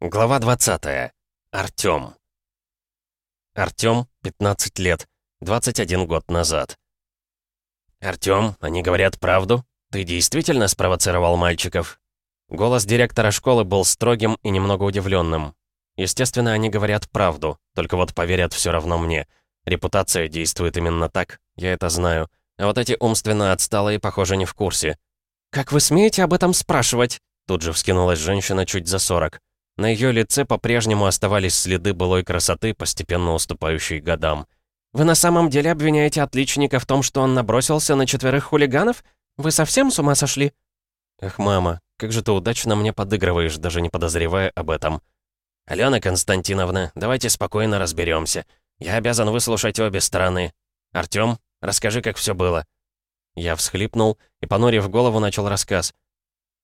Глава 20. Артём. Артём, 15 лет, 21 год назад. «Артём, они говорят правду? Ты действительно спровоцировал мальчиков?» Голос директора школы был строгим и немного удивленным. Естественно, они говорят правду, только вот поверят все равно мне. Репутация действует именно так, я это знаю. А вот эти умственно отсталые, похоже, не в курсе. «Как вы смеете об этом спрашивать?» Тут же вскинулась женщина чуть за 40. На ее лице по-прежнему оставались следы былой красоты, постепенно уступающей годам. «Вы на самом деле обвиняете отличника в том, что он набросился на четверых хулиганов? Вы совсем с ума сошли?» «Эх, мама, как же ты удачно мне подыгрываешь, даже не подозревая об этом». «Алена Константиновна, давайте спокойно разберемся. Я обязан выслушать обе стороны. Артём, расскажи, как все было». Я всхлипнул и, понурив голову, начал рассказ.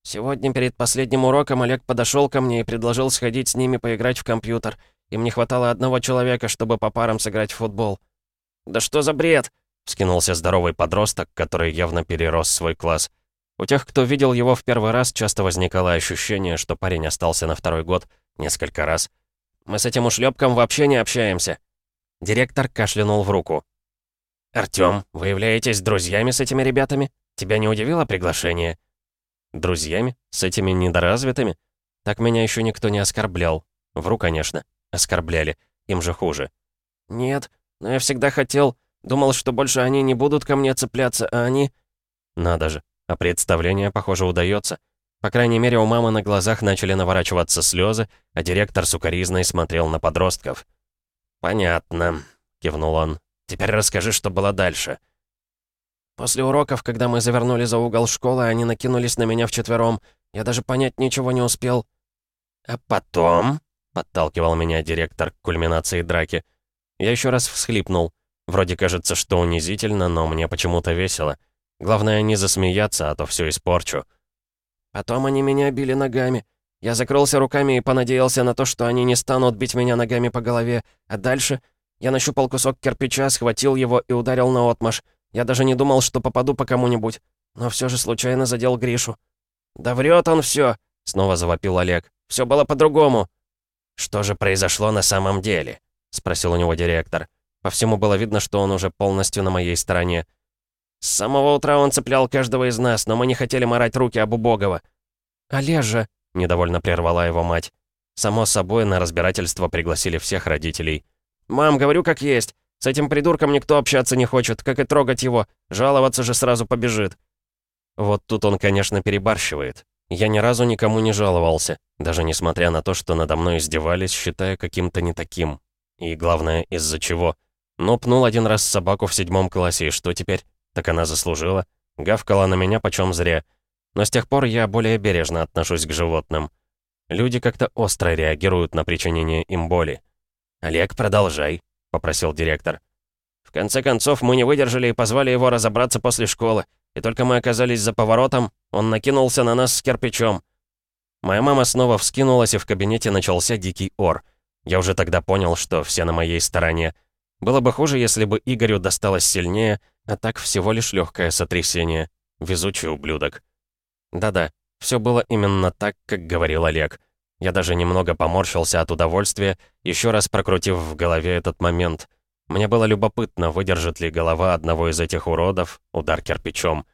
Сегодня перед последним уроком Олег подошел ко мне и предложил сходить с ними поиграть в компьютер. Им не хватало одного человека, чтобы по парам сыграть в футбол. «Да что за бред?» — вскинулся здоровый подросток, который явно перерос свой класс. У тех, кто видел его в первый раз, часто возникало ощущение, что парень остался на второй год несколько раз. «Мы с этим ушлепком вообще не общаемся». Директор кашлянул в руку. «Артём, вы являетесь друзьями с этими ребятами? Тебя не удивило приглашение?» Друзьями? С этими недоразвитыми? Так меня еще никто не оскорблял. Вру, конечно. Оскорбляли. Им же хуже. Нет, но я всегда хотел... Думал, что больше они не будут ко мне цепляться, а они... Надо же. А представление, похоже, удается. По крайней мере, у мамы на глазах начали наворачиваться слезы, а директор сукоризной смотрел на подростков. «Понятно», — кивнул он. «Теперь расскажи, что было дальше». После уроков, когда мы завернули за угол школы, они накинулись на меня вчетвером. Я даже понять ничего не успел. «А потом?» — подталкивал меня директор к кульминации драки. Я еще раз всхлипнул. Вроде кажется, что унизительно, но мне почему-то весело. Главное, не засмеяться, а то все испорчу. Потом они меня били ногами. Я закрылся руками и понадеялся на то, что они не станут бить меня ногами по голове. А дальше я нащупал кусок кирпича, схватил его и ударил наотмашь. Я даже не думал, что попаду по кому-нибудь, но все же случайно задел Гришу. «Да врет он все!» — снова завопил Олег. «Все было по-другому!» «Что же произошло на самом деле?» — спросил у него директор. По всему было видно, что он уже полностью на моей стороне. «С самого утра он цеплял каждого из нас, но мы не хотели морать руки об убогого». «Олежа!» — недовольно прервала его мать. Само собой, на разбирательство пригласили всех родителей. «Мам, говорю как есть. С этим придурком никто общаться не хочет, как и трогать его. Жаловаться же сразу побежит. Вот тут он, конечно, перебарщивает. Я ни разу никому не жаловался, даже несмотря на то, что надо мной издевались, считая каким-то не таким. И главное, из-за чего. Но пнул один раз собаку в седьмом классе, и что теперь? Так она заслужила. Гавкала на меня почем зря. Но с тех пор я более бережно отношусь к животным. Люди как-то остро реагируют на причинение им боли. «Олег, продолжай», попросил директор. В конце концов, мы не выдержали и позвали его разобраться после школы. И только мы оказались за поворотом, он накинулся на нас с кирпичом. Моя мама снова вскинулась, и в кабинете начался дикий ор. Я уже тогда понял, что все на моей стороне. Было бы хуже, если бы Игорю досталось сильнее, а так всего лишь легкое сотрясение. Везучий ублюдок. Да-да, все было именно так, как говорил Олег. Я даже немного поморщился от удовольствия, еще раз прокрутив в голове этот момент. Мне было любопытно, выдержит ли голова одного из этих уродов удар кирпичом.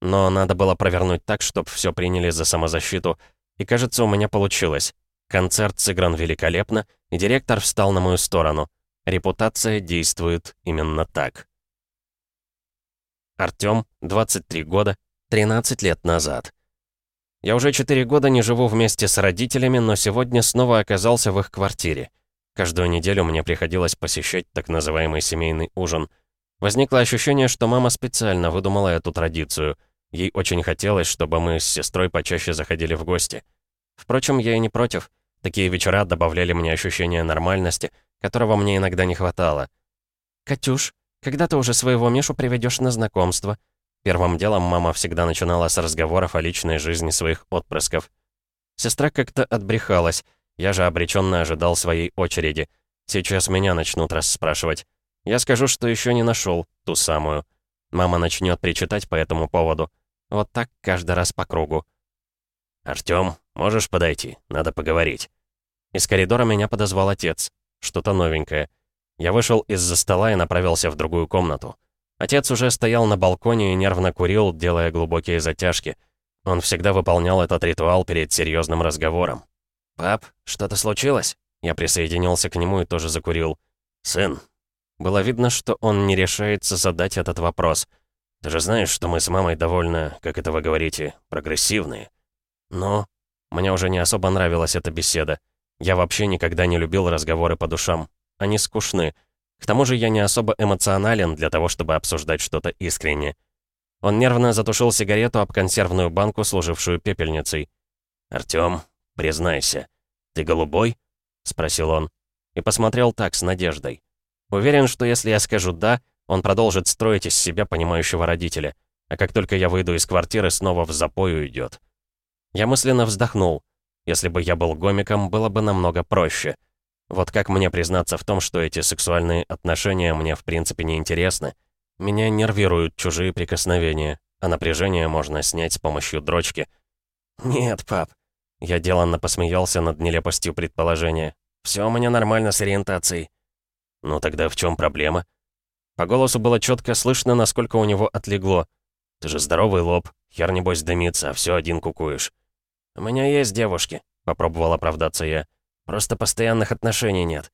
Но надо было провернуть так, чтобы все приняли за самозащиту. И кажется, у меня получилось. Концерт сыгран великолепно, и директор встал на мою сторону. Репутация действует именно так. Артём, 23 года, 13 лет назад. Я уже четыре года не живу вместе с родителями, но сегодня снова оказался в их квартире. Каждую неделю мне приходилось посещать так называемый семейный ужин. Возникло ощущение, что мама специально выдумала эту традицию. Ей очень хотелось, чтобы мы с сестрой почаще заходили в гости. Впрочем, я и не против. Такие вечера добавляли мне ощущение нормальности, которого мне иногда не хватало. «Катюш, когда ты уже своего Мишу приведешь на знакомство?» Первым делом мама всегда начинала с разговоров о личной жизни своих отпрысков. Сестра как-то отбрехалась, я же обреченно ожидал своей очереди. Сейчас меня начнут расспрашивать. Я скажу, что еще не нашел ту самую. Мама начнет причитать по этому поводу. Вот так каждый раз по кругу. «Артём, можешь подойти? Надо поговорить». Из коридора меня подозвал отец. Что-то новенькое. Я вышел из-за стола и направился в другую комнату. Отец уже стоял на балконе и нервно курил, делая глубокие затяжки. Он всегда выполнял этот ритуал перед серьезным разговором. «Пап, что-то случилось?» Я присоединился к нему и тоже закурил. «Сын». Было видно, что он не решается задать этот вопрос. «Ты же знаешь, что мы с мамой довольно, как это вы говорите, прогрессивные». «Но...» Мне уже не особо нравилась эта беседа. Я вообще никогда не любил разговоры по душам. Они скучны. К тому же я не особо эмоционален для того, чтобы обсуждать что-то искренне. Он нервно затушил сигарету об консервную банку, служившую пепельницей. «Артём, признайся, ты голубой?» — спросил он. И посмотрел так, с надеждой. Уверен, что если я скажу «да», он продолжит строить из себя понимающего родителя. А как только я выйду из квартиры, снова в запой уйдет. Я мысленно вздохнул. Если бы я был гомиком, было бы намного проще. Вот как мне признаться в том, что эти сексуальные отношения мне в принципе не интересны? Меня нервируют чужие прикосновения, а напряжение можно снять с помощью дрочки. «Нет, пап». Я деланно посмеялся над нелепостью предположения. «Все у меня нормально с ориентацией». «Ну тогда в чем проблема?» По голосу было четко слышно, насколько у него отлегло. «Ты же здоровый лоб, хер небось дымится, а все один кукуешь». «У меня есть девушки», — попробовал оправдаться я. «Просто постоянных отношений нет».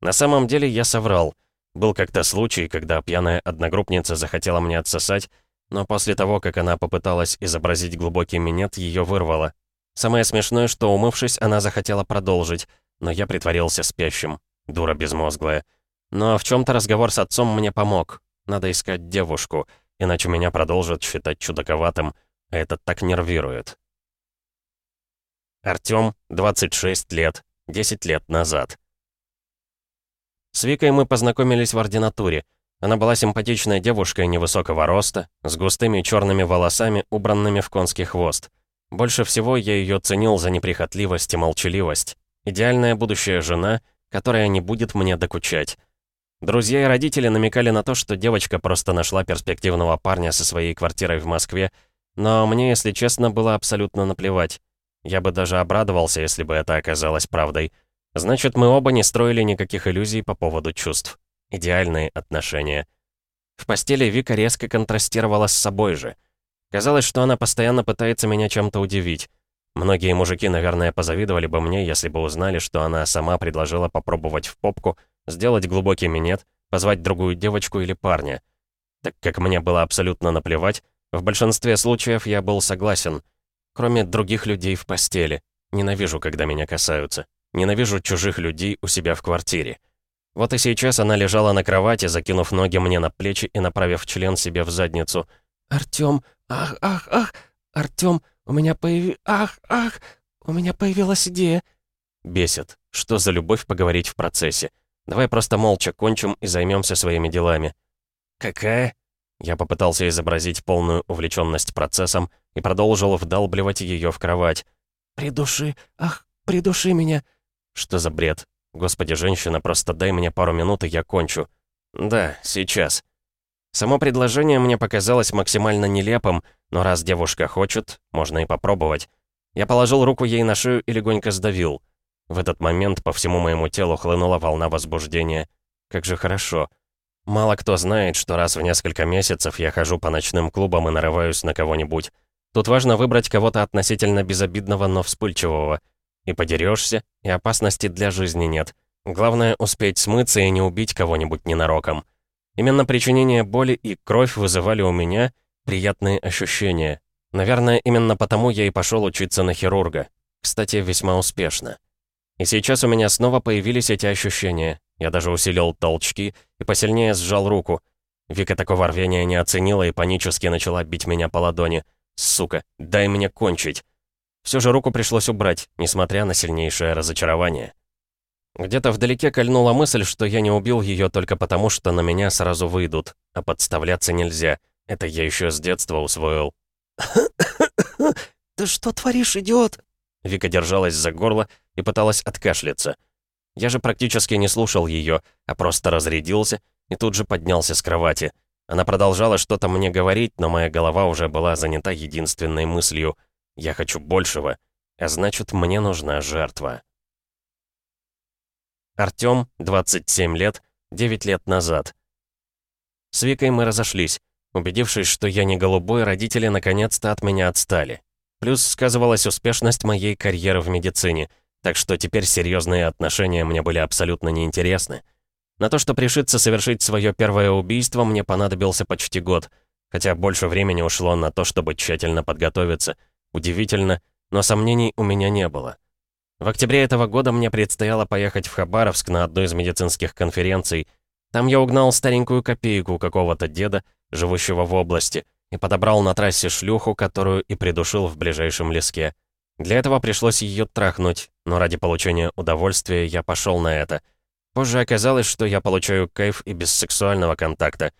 На самом деле я соврал. Был как-то случай, когда пьяная одногруппница захотела мне отсосать, но после того, как она попыталась изобразить глубокий минет, ее вырвало. Самое смешное, что умывшись, она захотела продолжить, но я притворился спящим. Дура безмозглая. Но в чем то разговор с отцом мне помог. Надо искать девушку, иначе меня продолжат считать чудаковатым, а это так нервирует. Артём, 26 лет, 10 лет назад. С Викой мы познакомились в ординатуре. Она была симпатичной девушкой невысокого роста, с густыми черными волосами, убранными в конский хвост. Больше всего я ее ценил за неприхотливость и молчаливость. Идеальная будущая жена, которая не будет мне докучать. Друзья и родители намекали на то, что девочка просто нашла перспективного парня со своей квартирой в Москве, но мне, если честно, было абсолютно наплевать. Я бы даже обрадовался, если бы это оказалось правдой. Значит, мы оба не строили никаких иллюзий по поводу чувств. Идеальные отношения. В постели Вика резко контрастировала с собой же. Казалось, что она постоянно пытается меня чем-то удивить. Многие мужики, наверное, позавидовали бы мне, если бы узнали, что она сама предложила попробовать в попку, сделать глубокий минет, позвать другую девочку или парня. Так как мне было абсолютно наплевать, в большинстве случаев я был согласен. Кроме других людей в постели. Ненавижу, когда меня касаются. Ненавижу чужих людей у себя в квартире. Вот и сейчас она лежала на кровати, закинув ноги мне на плечи и направив член себе в задницу. «Артём, ах, ах, ах, Артём, у меня появи... Ах, ах, у меня появилась идея». Бесит. Что за любовь поговорить в процессе? Давай просто молча кончим и займемся своими делами. «Какая?» Я попытался изобразить полную увлеченность процессом и продолжил вдалбливать ее в кровать. «Придуши, ах, придуши меня!» Что за бред? Господи, женщина, просто дай мне пару минут, и я кончу. Да, сейчас. Само предложение мне показалось максимально нелепым, но раз девушка хочет, можно и попробовать. Я положил руку ей на шею и легонько сдавил. В этот момент по всему моему телу хлынула волна возбуждения. Как же хорошо. Мало кто знает, что раз в несколько месяцев я хожу по ночным клубам и нарываюсь на кого-нибудь. Тут важно выбрать кого-то относительно безобидного, но вспыльчивого. И подерешься, и опасности для жизни нет. Главное успеть смыться и не убить кого-нибудь ненароком. Именно причинение боли и кровь вызывали у меня приятные ощущения. Наверное, именно потому я и пошел учиться на хирурга. Кстати, весьма успешно. И сейчас у меня снова появились эти ощущения. Я даже усилил толчки и посильнее сжал руку. Вика такого рвения не оценила и панически начала бить меня по ладони. «Сука, дай мне кончить!» Все же руку пришлось убрать, несмотря на сильнейшее разочарование. Где-то вдалеке кольнула мысль, что я не убил ее только потому, что на меня сразу выйдут, а подставляться нельзя. Это я еще с детства усвоил. «Ты что творишь, идиот?» Вика держалась за горло и пыталась откашляться. Я же практически не слушал ее, а просто разрядился и тут же поднялся с кровати. Она продолжала что-то мне говорить, но моя голова уже была занята единственной мыслью — я хочу большего, а значит, мне нужна жертва. Артём, 27 лет, 9 лет назад. С Викой мы разошлись. Убедившись, что я не голубой, родители наконец-то от меня отстали. Плюс сказывалась успешность моей карьеры в медицине, так что теперь серьезные отношения мне были абсолютно неинтересны. На то, чтобы решиться совершить свое первое убийство, мне понадобился почти год, хотя больше времени ушло на то, чтобы тщательно подготовиться. Удивительно, но сомнений у меня не было. В октябре этого года мне предстояло поехать в Хабаровск на одну из медицинских конференций. Там я угнал старенькую копейку какого-то деда, живущего в области, и подобрал на трассе шлюху, которую и придушил в ближайшем леске. Для этого пришлось ее трахнуть, но ради получения удовольствия я пошел на это. Позже оказалось, что я получаю кайф и без сексуального контакта.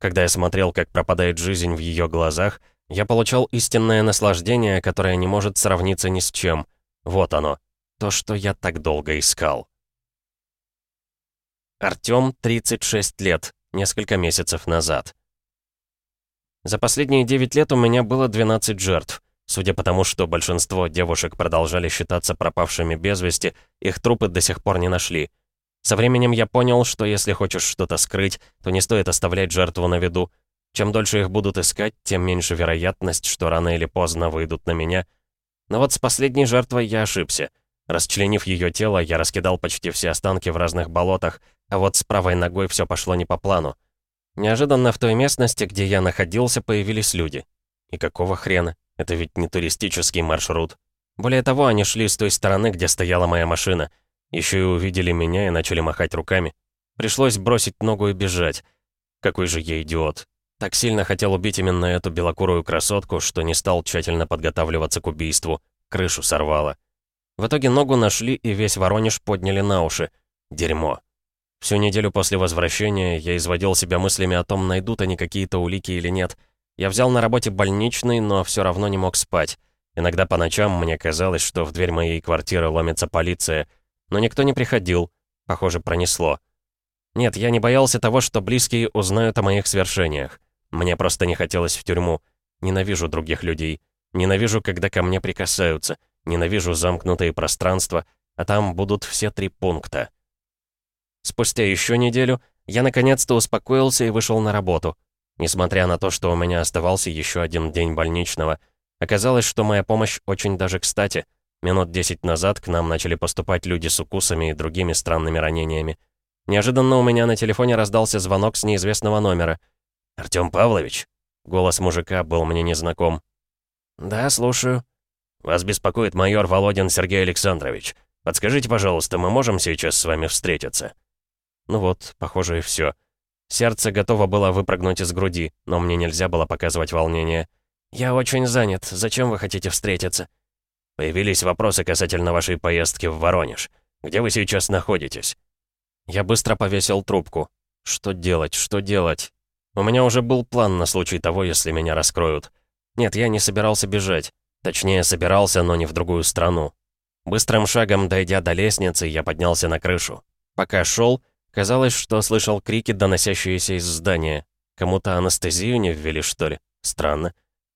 Когда я смотрел, как пропадает жизнь в ее глазах, я получал истинное наслаждение, которое не может сравниться ни с чем. Вот оно. То, что я так долго искал. Артём, 36 лет, несколько месяцев назад. За последние 9 лет у меня было 12 жертв. Судя по тому, что большинство девушек продолжали считаться пропавшими без вести, их трупы до сих пор не нашли. Со временем я понял, что если хочешь что-то скрыть, то не стоит оставлять жертву на виду. Чем дольше их будут искать, тем меньше вероятность, что рано или поздно выйдут на меня. Но вот с последней жертвой я ошибся. Расчленив ее тело, я раскидал почти все останки в разных болотах, а вот с правой ногой все пошло не по плану. Неожиданно в той местности, где я находился, появились люди. И какого хрена? Это ведь не туристический маршрут. Более того, они шли с той стороны, где стояла моя машина. Еще и увидели меня и начали махать руками. Пришлось бросить ногу и бежать. Какой же я идиот. Так сильно хотел убить именно эту белокурую красотку, что не стал тщательно подготавливаться к убийству. Крышу сорвало. В итоге ногу нашли и весь Воронеж подняли на уши. Дерьмо. Всю неделю после возвращения я изводил себя мыслями о том, найдут они какие-то улики или нет. Я взял на работе больничный, но все равно не мог спать. Иногда по ночам мне казалось, что в дверь моей квартиры ломится полиция. Но никто не приходил. Похоже, пронесло. Нет, я не боялся того, что близкие узнают о моих свершениях. Мне просто не хотелось в тюрьму. Ненавижу других людей. Ненавижу, когда ко мне прикасаются. Ненавижу замкнутые пространства, а там будут все три пункта. Спустя еще неделю я наконец-то успокоился и вышел на работу. Несмотря на то, что у меня оставался еще один день больничного, оказалось, что моя помощь очень даже кстати. Минут десять назад к нам начали поступать люди с укусами и другими странными ранениями. Неожиданно у меня на телефоне раздался звонок с неизвестного номера. «Артём Павлович?» Голос мужика был мне незнаком. «Да, слушаю», «Вас беспокоит майор Володин Сергей Александрович. Подскажите, пожалуйста, мы можем сейчас с вами встретиться?» Ну вот, похоже, и все. Сердце готово было выпрыгнуть из груди, но мне нельзя было показывать волнение. «Я очень занят. Зачем вы хотите встретиться?» «Появились вопросы касательно вашей поездки в Воронеж. Где вы сейчас находитесь?» Я быстро повесил трубку. Что делать, что делать? У меня уже был план на случай того, если меня раскроют. Нет, я не собирался бежать. Точнее, собирался, но не в другую страну. Быстрым шагом, дойдя до лестницы, я поднялся на крышу. Пока шел, казалось, что слышал крики, доносящиеся из здания. Кому-то анестезию не ввели, что ли? Странно.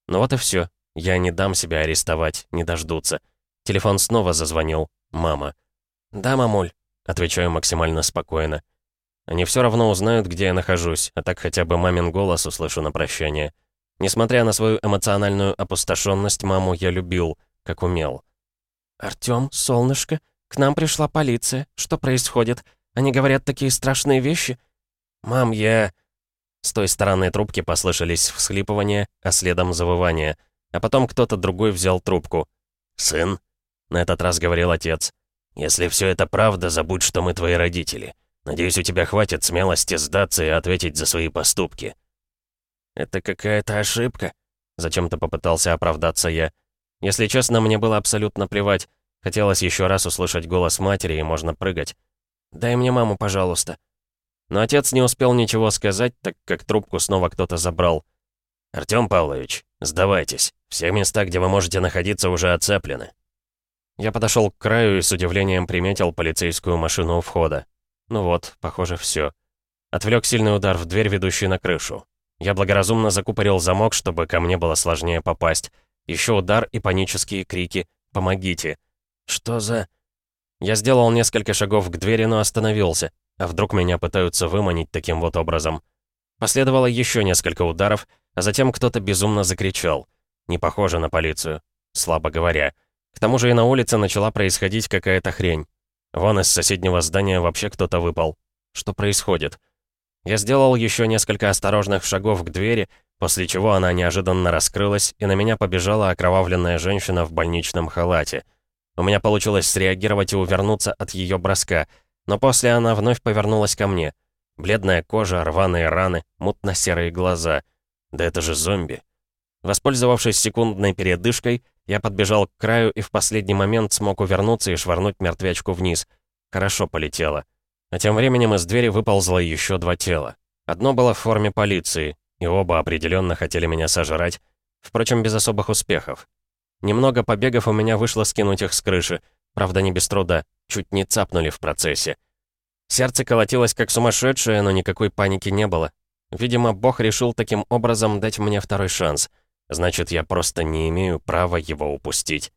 Но вот и все. Я не дам себя арестовать, не дождутся. Телефон снова зазвонил. Мама. «Да, мамуль», — отвечаю максимально спокойно. Они все равно узнают, где я нахожусь, а так хотя бы мамин голос услышу на прощание. Несмотря на свою эмоциональную опустошенность, маму я любил, как умел. «Артём, солнышко, к нам пришла полиция. Что происходит? Они говорят такие страшные вещи?» «Мам, я...» С той стороны трубки послышались всхлипывания, а следом завывания. А потом кто-то другой взял трубку. «Сын?» — на этот раз говорил отец. «Если все это правда, забудь, что мы твои родители. Надеюсь, у тебя хватит смелости сдаться и ответить за свои поступки. «Это какая-то ошибка», — зачем-то попытался оправдаться я. Если честно, мне было абсолютно плевать. Хотелось еще раз услышать голос матери, и можно прыгать. «Дай мне маму, пожалуйста». Но отец не успел ничего сказать, так как трубку снова кто-то забрал. «Артём Павлович, сдавайтесь. Все места, где вы можете находиться, уже оцеплены». Я подошел к краю и с удивлением приметил полицейскую машину у входа. Ну вот, похоже, все. Отвлек сильный удар в дверь, ведущую на крышу. Я благоразумно закупорил замок, чтобы ко мне было сложнее попасть. Еще удар и панические крики «Помогите!». Что за... Я сделал несколько шагов к двери, но остановился. А вдруг меня пытаются выманить таким вот образом? Последовало еще несколько ударов, а затем кто-то безумно закричал. Не похоже на полицию, слабо говоря. К тому же и на улице начала происходить какая-то хрень. Вон из соседнего здания вообще кто-то выпал. Что происходит? Я сделал еще несколько осторожных шагов к двери, после чего она неожиданно раскрылась, и на меня побежала окровавленная женщина в больничном халате. У меня получилось среагировать и увернуться от ее броска, но после она вновь повернулась ко мне. Бледная кожа, рваные раны, мутно-серые глаза. Да это же зомби. Воспользовавшись секундной передышкой, я подбежал к краю и в последний момент смог увернуться и швырнуть мертвячку вниз. Хорошо полетело. А тем временем из двери выползло еще два тела. Одно было в форме полиции, и оба определенно хотели меня сожрать, впрочем, без особых успехов. Немного побегов у меня вышло скинуть их с крыши, правда, не без труда, чуть не цапнули в процессе. Сердце колотилось как сумасшедшее, но никакой паники не было. Видимо, Бог решил таким образом дать мне второй шанс. Значит, я просто не имею права его упустить.